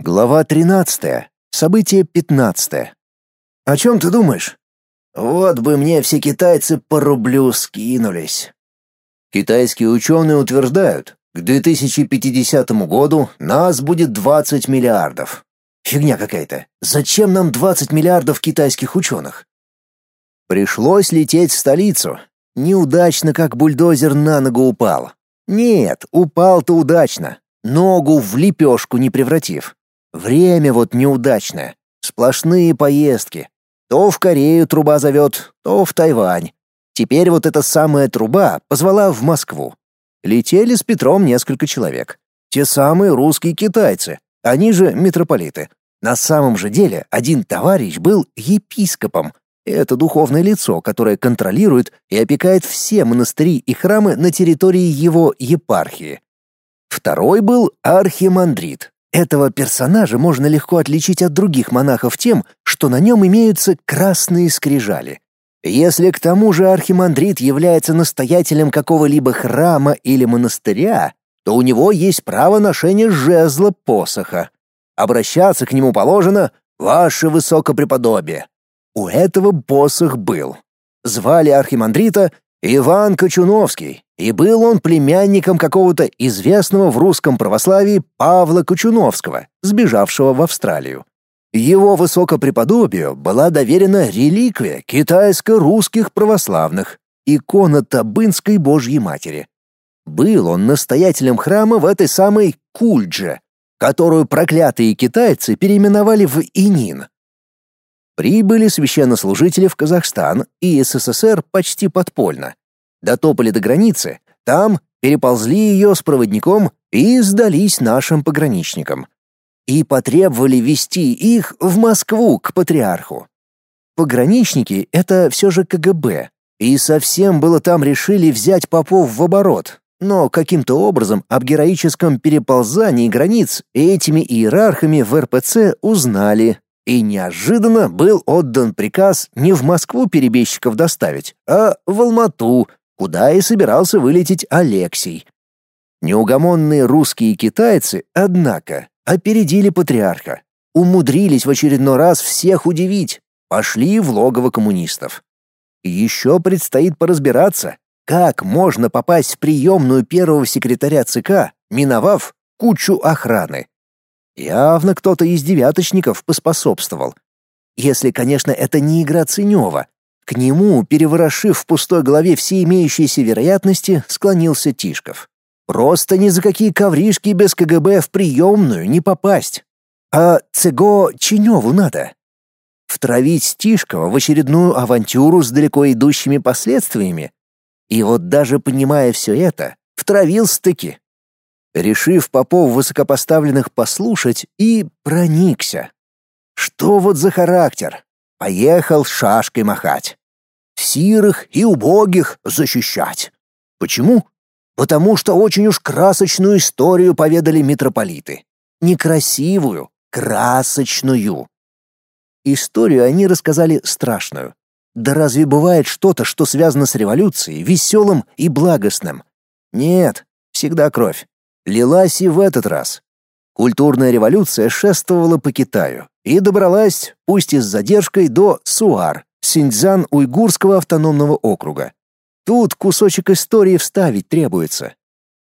Глава 13. Событие 15. О чем ты думаешь? Вот бы мне все китайцы по рублю скинулись. Китайские ученые утверждают, к 2050 году нас будет 20 миллиардов. Фигня какая-то. Зачем нам 20 миллиардов китайских ученых? Пришлось лететь в столицу. Неудачно, как бульдозер на ногу упал. Нет, упал-то удачно, ногу в лепешку не превратив. Время вот неудачное. Сплошные поездки. То в Корею труба зовет, то в Тайвань. Теперь вот эта самая труба позвала в Москву. Летели с Петром несколько человек. Те самые русские китайцы, они же митрополиты. На самом же деле один товарищ был епископом. Это духовное лицо, которое контролирует и опекает все монастыри и храмы на территории его епархии. Второй был архимандрит, этого персонажа можно легко отличить от других монахов тем, что на нем имеются красные скрижали. Если к тому же архимандрит является настоятелем какого-либо храма или монастыря, то у него есть право ношения жезла посоха. Обращаться к нему положено «Ваше Высокопреподобие». У этого посох был. Звали архимандрита Иван Кочуновский, и был он племянником какого-то известного в русском православии Павла Кочуновского, сбежавшего в Австралию. Его высокопреподобию была доверена реликвия китайско-русских православных, икона Табынской Божьей Матери. Был он настоятелем храма в этой самой Кульдже, которую проклятые китайцы переименовали в Инин. Прибыли священнослужители в Казахстан и СССР почти подпольно. Дотопали до границы, там переползли ее с проводником и сдались нашим пограничникам. И потребовали вести их в Москву к патриарху. Пограничники — это все же КГБ, и совсем было там решили взять попов в оборот, но каким-то образом об героическом переползании границ этими иерархами в РПЦ узнали и неожиданно был отдан приказ не в Москву перебежчиков доставить, а в Алмату, куда и собирался вылететь Алексей. Неугомонные русские китайцы, однако, опередили патриарха, умудрились в очередной раз всех удивить, пошли в логово коммунистов. Еще предстоит поразбираться, как можно попасть в приемную первого секретаря ЦК, миновав кучу охраны. Явно кто-то из девяточников поспособствовал. Если, конечно, это не игра Ценева. К нему, переворошив в пустой голове все имеющиеся вероятности, склонился Тишков. Просто ни за какие ковришки без КГБ в приемную не попасть. А Цего Чиневу надо. Втравить Тишкова в очередную авантюру с далеко идущими последствиями. И вот даже понимая все это, втравил стыки решив попов высокопоставленных послушать, и проникся. Что вот за характер? Поехал шашкой махать. Сирых и убогих защищать. Почему? Потому что очень уж красочную историю поведали митрополиты. Некрасивую, красочную. Историю они рассказали страшную. Да разве бывает что-то, что связано с революцией, веселым и благостным? Нет, всегда кровь лилась и в этот раз. Культурная революция шествовала по Китаю и добралась, пусть и с задержкой, до Суар, Синьцзян-Уйгурского автономного округа. Тут кусочек истории вставить требуется.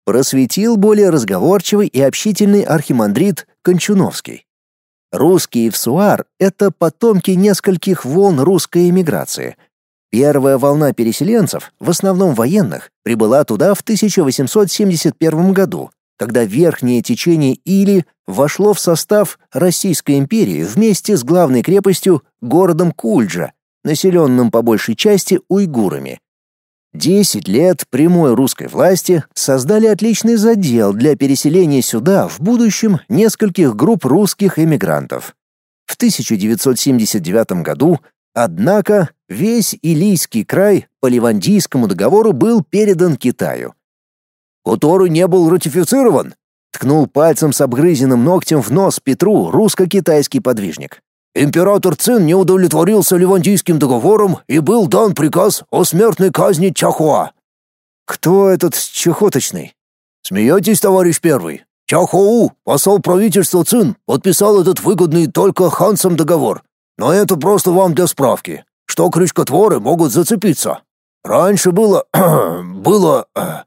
Просветил более разговорчивый и общительный архимандрит Кончуновский. Русские в Суар — это потомки нескольких волн русской эмиграции. Первая волна переселенцев, в основном военных, прибыла туда в 1871 году когда верхнее течение Или вошло в состав Российской империи вместе с главной крепостью городом Кульджа, населенным по большей части уйгурами. Десять лет прямой русской власти создали отличный задел для переселения сюда в будущем нескольких групп русских эмигрантов. В 1979 году, однако, весь Илийский край по Ливандийскому договору был передан Китаю который не был ратифицирован, ткнул пальцем с обгрызенным ногтем в нос Петру русско-китайский подвижник. Император Цин не удовлетворился Ливандийским договором и был дан приказ о смертной казни Чахуа. Кто этот чехоточный? Смеетесь, товарищ первый? Чахоу, посол правительства Цин, подписал этот выгодный только ханцам договор. Но это просто вам для справки, что крючкотворы могут зацепиться. Раньше было... было... Э,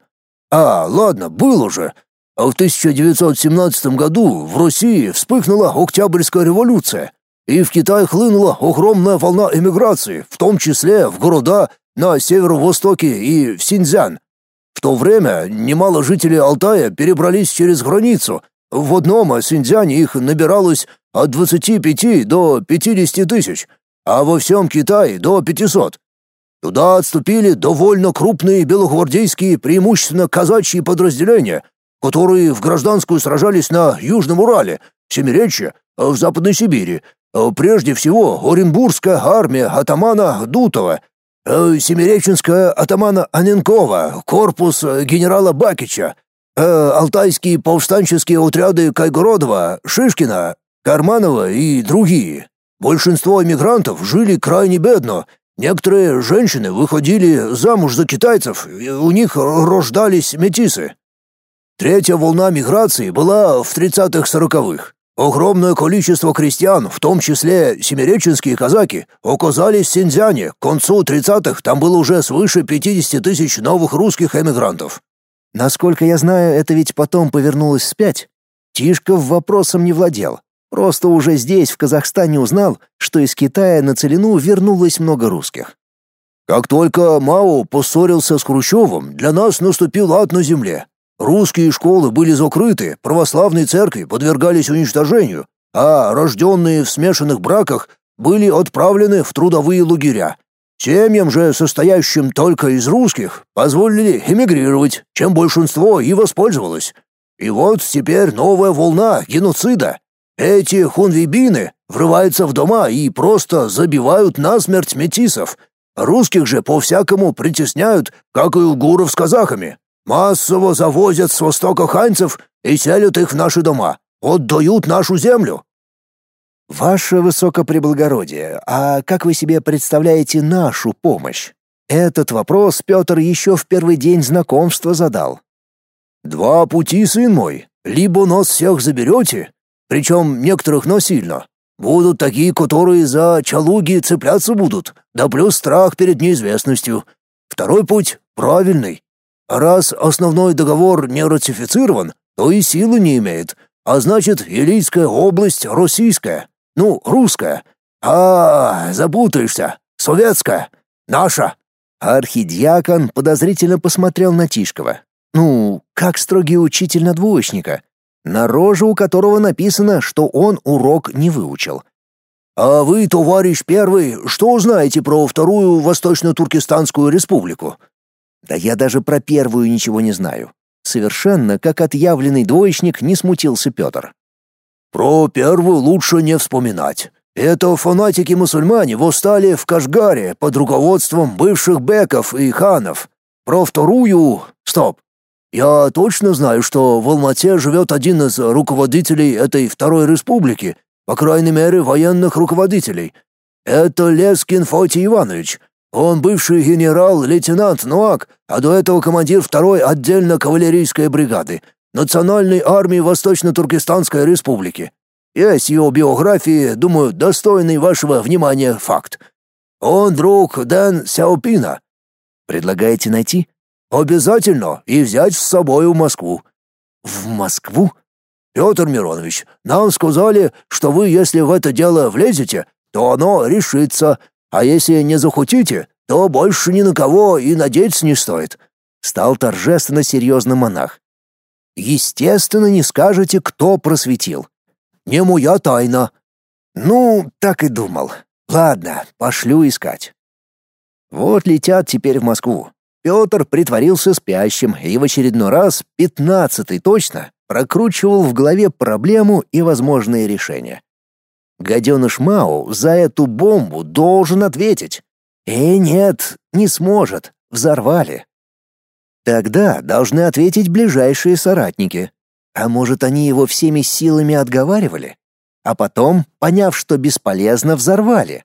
а, ладно, было уже. А в 1917 году в России вспыхнула Октябрьская революция, и в Китай хлынула огромная волна эмиграции, в том числе в города на северо-востоке и в Синьцзян, в то время немало жителей Алтая перебрались через границу. В одном Синьцзяне их набиралось от 25 до 50 тысяч, а во всем Китае до 500. Туда отступили довольно крупные белогвардейские, преимущественно казачьи подразделения, которые в гражданскую сражались на Южном Урале, в Семиречье, в Западной Сибири, прежде всего Оренбургская армия атамана Дутова — Э, Семиреченская атамана Аненкова, корпус э, генерала Бакича, э, алтайские повстанческие отряды Кайгородова, Шишкина, Карманова и другие. Большинство эмигрантов жили крайне бедно. Некоторые женщины выходили замуж за китайцев, у них рождались метисы. Третья волна миграции была в 30-х-40-х. Огромное количество крестьян, в том числе семиреченские казаки, оказались в Синьцзяне. К концу 30-х там было уже свыше 50 тысяч новых русских эмигрантов. Насколько я знаю, это ведь потом повернулось вспять. Тишков вопросом не владел. Просто уже здесь, в Казахстане, узнал, что из Китая на Целину вернулось много русских. Как только Мао поссорился с Хрущевым, для нас наступил ад на земле. Русские школы были закрыты, православные церкви подвергались уничтожению, а рожденные в смешанных браках были отправлены в трудовые лагеря. Семьям же, состоящим только из русских, позволили эмигрировать, чем большинство и воспользовалось. И вот теперь новая волна геноцида. Эти хунвейбины врываются в дома и просто забивают насмерть метисов. Русских же по-всякому притесняют, как и угуров с казахами. Массово завозят с востока ханьцев и селят их в наши дома. Отдают нашу землю. Ваше высокопреблагородие, а как вы себе представляете нашу помощь? Этот вопрос Петр еще в первый день знакомства задал. Два пути, сын мой. Либо нас всех заберете, причем некоторых насильно. Будут такие, которые за чалуги цепляться будут, да плюс страх перед неизвестностью. Второй путь правильный. Раз основной договор не ратифицирован, то и силы не имеет, а значит, Илийская область российская, ну, русская. А, запутаешься, советская, наша. Архидиакон подозрительно посмотрел на Тишкова. Ну, как строгий учитель на двоечника, на роже у которого написано, что он урок не выучил. «А вы, товарищ первый, что знаете про Вторую Восточно-Туркестанскую республику?» Да я даже про первую ничего не знаю. Совершенно, как отъявленный двоечник, не смутился Петр. Про первую лучше не вспоминать. Это фанатики-мусульмане восстали в Кашгаре под руководством бывших беков и ханов. Про вторую... Стоп. Я точно знаю, что в Алмате живет один из руководителей этой Второй Республики, по крайней мере, военных руководителей. Это Лескин Фотий Иванович — он бывший генерал-лейтенант Нуак, а до этого командир второй отдельно кавалерийской бригады Национальной армии Восточно-Туркестанской республики. Есть его биографии, думаю, достойный вашего внимания факт. Он друг Дэн Сяопина. Предлагаете найти? Обязательно и взять с собой в Москву. В Москву? Петр Миронович, нам сказали, что вы, если в это дело влезете, то оно решится, а если не захотите, то больше ни на кого и надеяться не стоит. Стал торжественно серьезным монах. Естественно, не скажете, кто просветил. Не моя тайна. Ну, так и думал. Ладно, пошлю искать. Вот летят теперь в Москву. Петр притворился спящим и в очередной раз, пятнадцатый точно, прокручивал в голове проблему и возможные решения. Гаденыш Мау за эту бомбу должен ответить. Э, нет, не сможет. Взорвали. Тогда должны ответить ближайшие соратники. А может, они его всеми силами отговаривали? А потом, поняв, что бесполезно, взорвали.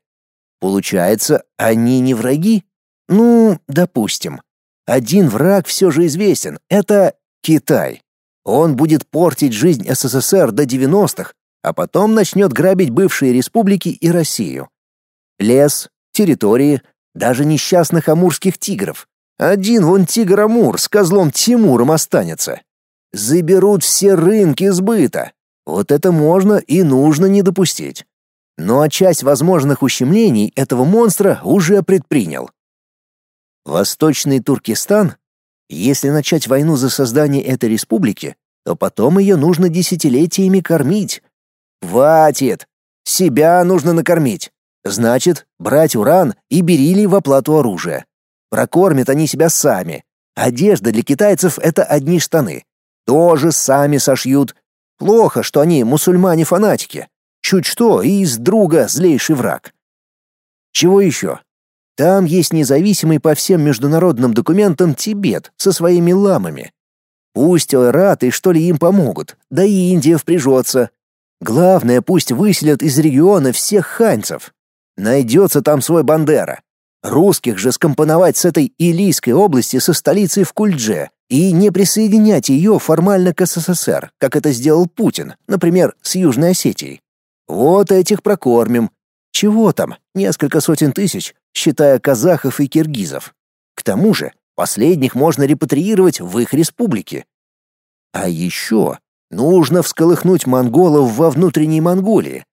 Получается, они не враги? Ну, допустим. Один враг все же известен — это Китай. Он будет портить жизнь СССР до 90-х, а потом начнет грабить бывшие республики и Россию. Лес, территории, даже несчастных амурских тигров. Один вон тигр Амур с козлом Тимуром останется. Заберут все рынки сбыта. Вот это можно и нужно не допустить. Ну а часть возможных ущемлений этого монстра уже предпринял. Восточный Туркестан? Если начать войну за создание этой республики, то потом ее нужно десятилетиями кормить. Хватит! Себя нужно накормить. Значит, брать уран и берили в оплату оружия. Прокормят они себя сами. Одежда для китайцев — это одни штаны. Тоже сами сошьют. Плохо, что они мусульмане-фанатики. Чуть что, и из друга злейший враг. Чего еще? Там есть независимый по всем международным документам Тибет со своими ламами. Пусть Ойрат и что ли им помогут, да и Индия впряжется. Главное, пусть выселят из региона всех ханьцев. Найдется там свой Бандера. Русских же скомпоновать с этой Илийской области со столицей в Кульдже и не присоединять ее формально к СССР, как это сделал Путин, например, с Южной Осетией. Вот этих прокормим. Чего там, несколько сотен тысяч, считая казахов и киргизов. К тому же, последних можно репатриировать в их республики. А еще нужно всколыхнуть монголов во внутренней Монголии.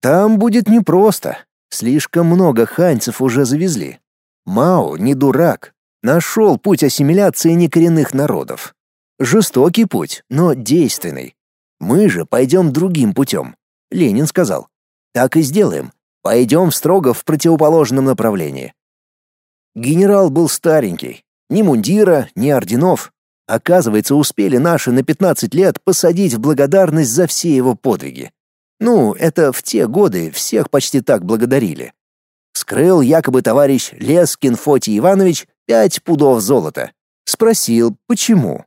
Там будет непросто. Слишком много ханьцев уже завезли. Мао не дурак. Нашел путь ассимиляции некоренных народов. Жестокий путь, но действенный. Мы же пойдем другим путем. Ленин сказал. Так и сделаем. Пойдем строго в противоположном направлении. Генерал был старенький. Ни мундира, ни орденов. Оказывается, успели наши на 15 лет посадить в благодарность за все его подвиги. Ну, это в те годы всех почти так благодарили. Скрыл якобы товарищ Лескин Фотий Иванович пять пудов золота. Спросил, почему.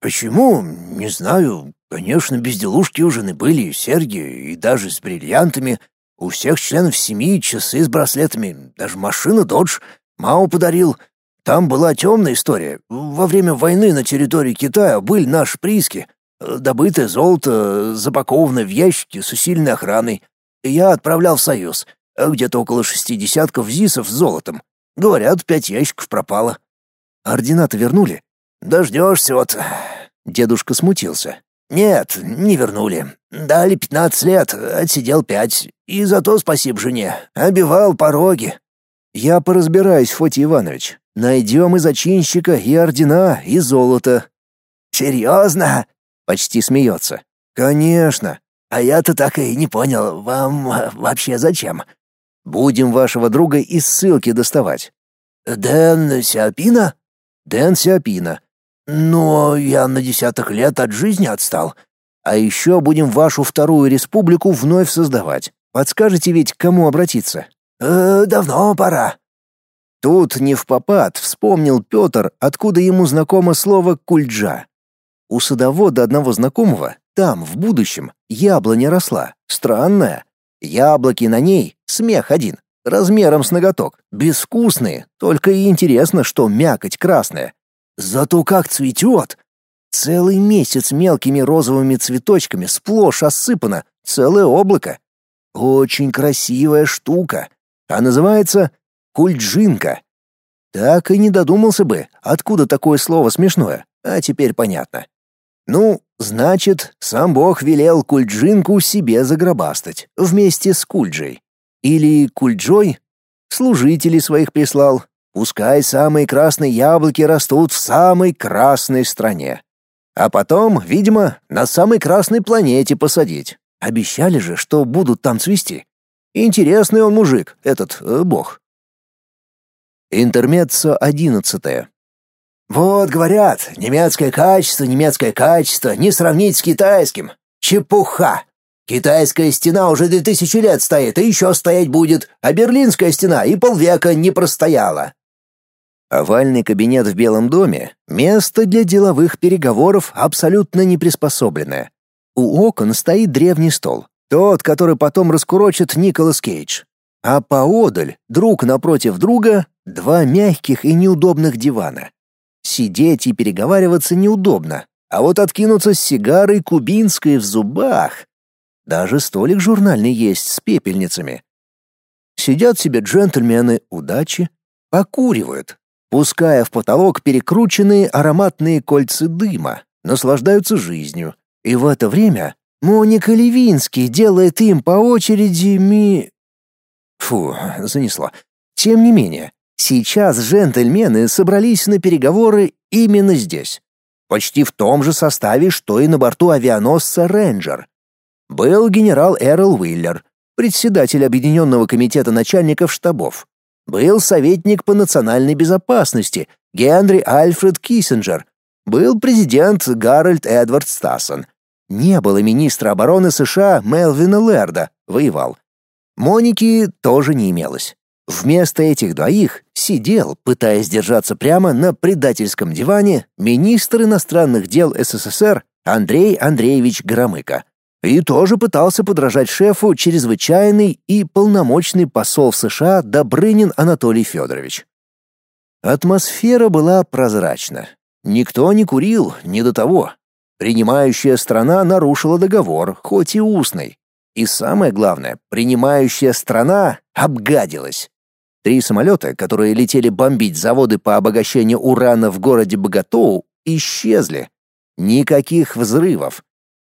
«Почему? Не знаю. Конечно, безделушки у жены были, серьги, и даже с бриллиантами. У всех членов семьи часы с браслетами, даже машина «Додж». Мао подарил. Там была темная история. Во время войны на территории Китая были наши прииски. Добытое золото запаковано в ящики с усиленной охраной. Я отправлял в Союз. Где-то около шести десятков ЗИСов с золотом. Говорят, пять ящиков пропало. Ординаты вернули? Дождешься вот. Дедушка смутился. «Нет, не вернули. Дали пятнадцать лет, отсидел пять. И за то спасибо жене. Обивал пороги». «Я поразбираюсь, Фотий Иванович. Найдем и зачинщика, и ордена, и золото». «Серьезно?» — почти смеется. «Конечно. А я-то так и не понял, вам вообще зачем?» «Будем вашего друга из ссылки доставать». «Дэн Сиапина?» «Дэн Сиапина. Но я на десяток лет от жизни отстал. А еще будем вашу вторую республику вновь создавать. Подскажете ведь, к кому обратиться? Э, давно пора. Тут не в попад вспомнил Петр, откуда ему знакомо слово кульджа. У садовода одного знакомого там, в будущем, яблоня росла, странная. Яблоки на ней, смех один, размером с ноготок, безвкусные, только и интересно, что мякоть красная. Зато как цветет! Целый месяц мелкими розовыми цветочками сплошь осыпано, целое облако. Очень красивая штука, а называется кульджинка. Так и не додумался бы, откуда такое слово смешное, а теперь понятно. Ну, значит, сам Бог велел кульджинку себе загробастать вместе с кульджей. Или кульджой? Служителей своих прислал, Пускай самые красные яблоки растут в самой красной стране. А потом, видимо, на самой красной планете посадить. Обещали же, что будут там цвести. Интересный он мужик, этот э, бог. Интермеццо одиннадцатое. Вот, говорят, немецкое качество, немецкое качество, не сравнить с китайским. Чепуха. Китайская стена уже две тысячи лет стоит и еще стоять будет, а Берлинская стена и полвека не простояла. Овальный кабинет в Белом доме — место для деловых переговоров абсолютно не приспособленное. У окон стоит древний стол, тот, который потом раскурочит Николас Кейдж. А поодаль, друг напротив друга, два мягких и неудобных дивана. Сидеть и переговариваться неудобно, А вот откинуться с сигарой кубинской в зубах... Даже столик журнальный есть с пепельницами. Сидят себе джентльмены удачи, покуривают, пуская в потолок перекрученные ароматные кольца дыма, наслаждаются жизнью. И в это время Моника Левинский делает им по очереди ми... Фу, занесло. Тем не менее, сейчас джентльмены собрались на переговоры именно здесь. Почти в том же составе, что и на борту авианосца «Рейнджер». Был генерал Эрл Уиллер, председатель Объединенного комитета начальников штабов. Был советник по национальной безопасности Генри Альфред Киссинджер. Был президент Гарольд Эдвард Стассон. Не было министра обороны США Мелвина Лерда, воевал. Моники тоже не имелось. Вместо этих двоих сидел, пытаясь держаться прямо на предательском диване, министр иностранных дел СССР Андрей Андреевич Громыко. И тоже пытался подражать шефу чрезвычайный и полномочный посол в США Добрынин Анатолий Федорович. Атмосфера была прозрачна. Никто не курил, не до того. Принимающая страна нарушила договор, хоть и устный. И самое главное, принимающая страна обгадилась. Три самолета, которые летели бомбить заводы по обогащению урана в городе Боготоу, исчезли. Никаких взрывов.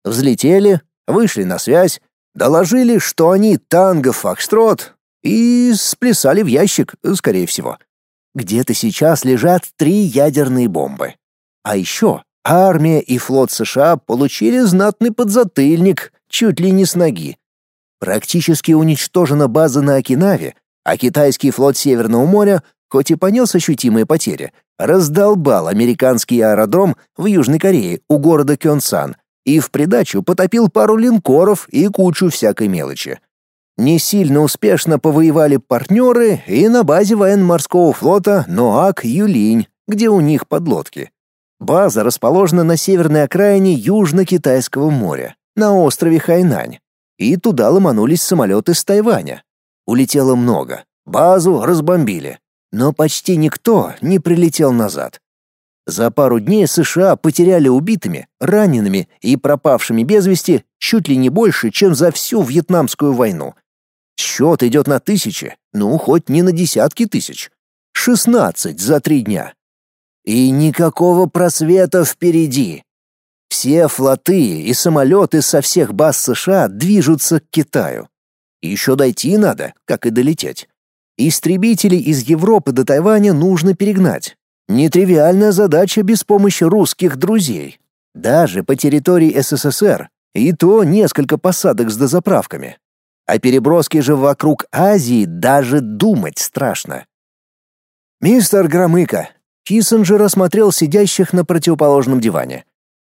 Взлетели, вышли на связь, доложили, что они танго Фокстрот и сплясали в ящик, скорее всего. Где-то сейчас лежат три ядерные бомбы. А еще армия и флот США получили знатный подзатыльник, чуть ли не с ноги. Практически уничтожена база на Окинаве, а китайский флот Северного моря, хоть и понес ощутимые потери, раздолбал американский аэродром в Южной Корее у города Кёнсан и в придачу потопил пару линкоров и кучу всякой мелочи. Не сильно успешно повоевали партнеры и на базе военно-морского флота Ноак Юлинь, где у них подлодки. База расположена на северной окраине Южно-Китайского моря на острове Хайнань, и туда ломанулись самолеты с Тайваня. Улетело много, базу разбомбили, но почти никто не прилетел назад. За пару дней США потеряли убитыми, ранеными и пропавшими без вести чуть ли не больше, чем за всю Вьетнамскую войну. Счет идет на тысячи, ну, хоть не на десятки тысяч. Шестнадцать за три дня. И никакого просвета впереди. Все флоты и самолеты со всех баз США движутся к Китаю. Еще дойти надо, как и долететь. Истребители из Европы до Тайваня нужно перегнать. Нетривиальная задача без помощи русских друзей. Даже по территории СССР, и то несколько посадок с дозаправками. О переброске же вокруг Азии даже думать страшно. «Мистер Громыко», — Киссинджер осмотрел сидящих на противоположном диване.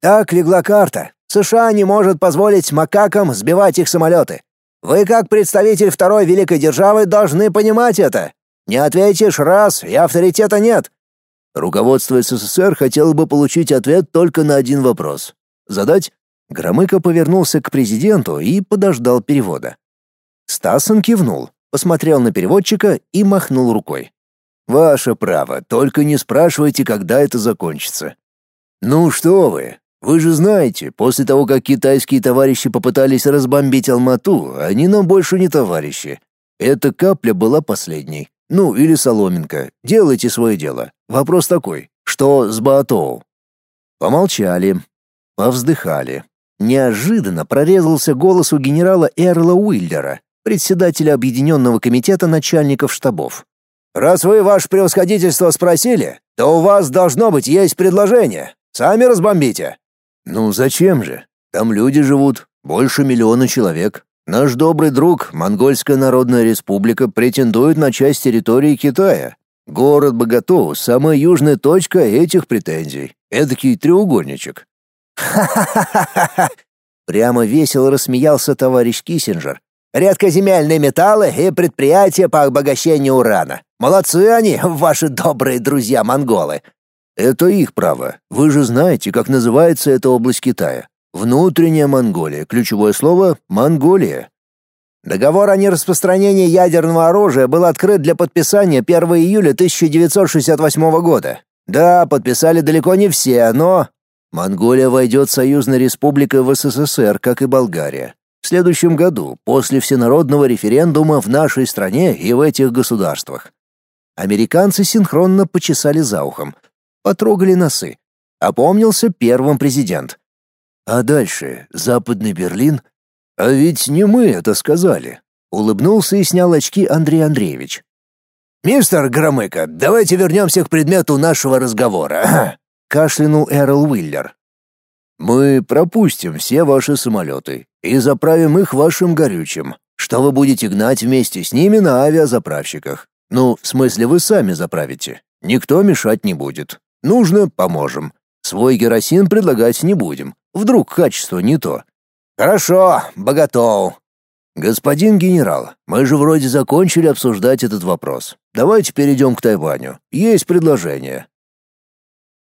Так легла карта. США не может позволить макакам сбивать их самолеты. Вы, как представитель второй великой державы, должны понимать это. Не ответишь раз, и авторитета нет. Руководство СССР хотело бы получить ответ только на один вопрос. Задать? Громыко повернулся к президенту и подождал перевода. Стасон кивнул, посмотрел на переводчика и махнул рукой. «Ваше право, только не спрашивайте, когда это закончится». «Ну что вы, вы же знаете, после того, как китайские товарищи попытались разбомбить Алмату, они нам больше не товарищи. Эта капля была последней. Ну, или соломинка. Делайте свое дело. Вопрос такой: что с Баатоу? Помолчали, повздыхали. Неожиданно прорезался голос у генерала Эрла Уиллера, председателя Объединенного комитета начальников штабов. «Раз вы, ваше превосходительство, спросили, то у вас должно быть есть предложение. Сами разбомбите». Ну зачем же? Там люди живут, больше миллиона человек. Наш добрый друг, Монгольская Народная Республика, претендует на часть территории Китая. Город Боготоу — самая южная точка этих претензий. Эдакий треугольничек. «Ха-ха-ха-ха-ха!» Прямо весело рассмеялся товарищ Киссинджер. «Редкоземельные металлы и предприятия по обогащению урана. Молодцы они, ваши добрые друзья-монголы. Это их право. Вы же знаете, как называется эта область Китая. Внутренняя Монголия. Ключевое слово Монголия. Договор о нераспространении ядерного оружия был открыт для подписания 1 июля 1968 года. Да, подписали далеко не все, но Монголия войдет союзной республикой в СССР, как и Болгария. В следующем году, после всенародного референдума в нашей стране и в этих государствах. Американцы синхронно почесали за ухом, потрогали носы. Опомнился первым президент. А дальше Западный Берлин? А ведь не мы это сказали. Улыбнулся и снял очки Андрей Андреевич. «Мистер Громыко, давайте вернемся к предмету нашего разговора», — кашлянул Эрл Уиллер. «Мы пропустим все ваши самолеты и заправим их вашим горючим, что вы будете гнать вместе с ними на авиазаправщиках. Ну, в смысле, вы сами заправите. Никто мешать не будет. Нужно — поможем. Свой керосин предлагать не будем. Вдруг качество не то. Хорошо, богатов. Господин генерал, мы же вроде закончили обсуждать этот вопрос. Давайте перейдем к Тайваню. Есть предложение.